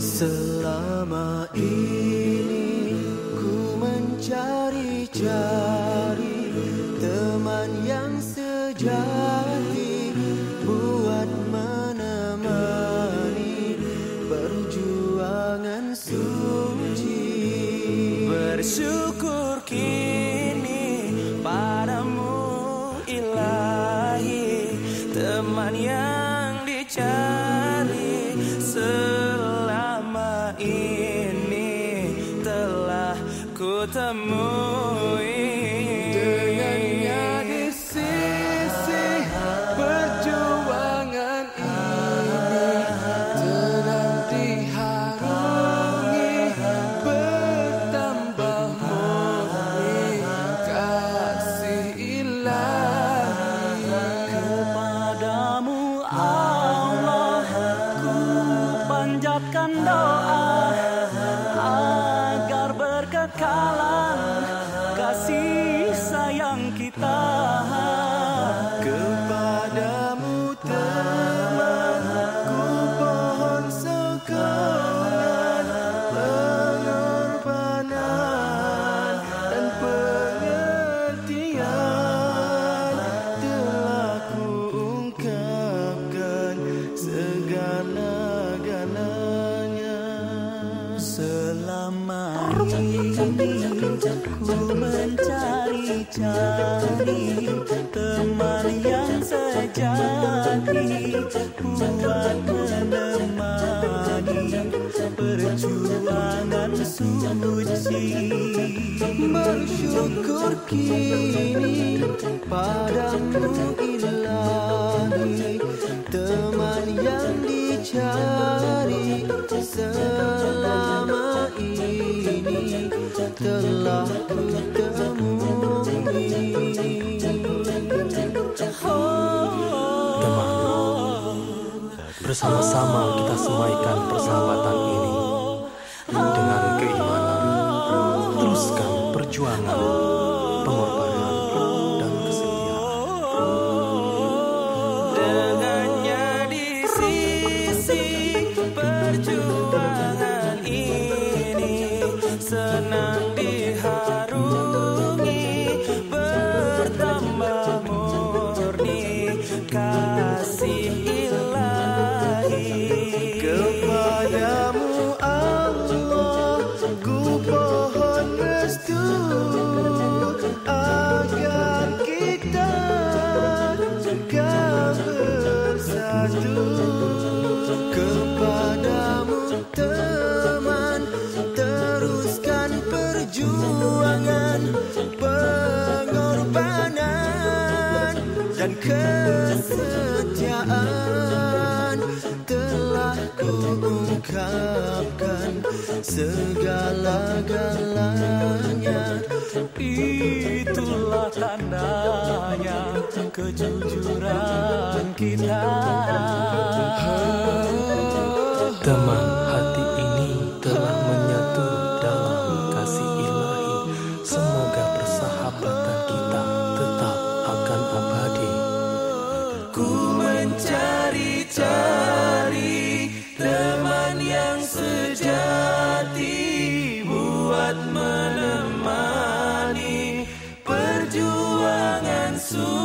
Selama ini ku mencari-cari teman yang sejati buat menemani perjuangan suci. Bersyukur kini padamu ilahi. Teman yang dicari selama ini Telah ku panjatkan doa Agar berkekalan ku mencari-cari teman yang sejati buat menemani perjuangan suci. Bersyukur kini padamu ilahi Teman yang dicari Bersama-sama kita semaikan persahabatan ini dengan keimanan. Teruskan perjuangan, pengorbanan, dan kesetiaan. Dengannya di sisi perjuangan ini senang diharungi bertambah murni perjuangan Pengorbanan dan kesetiaan telah kuungkapkan segala-galanya. Itulah tandanya kejujuran kita soul.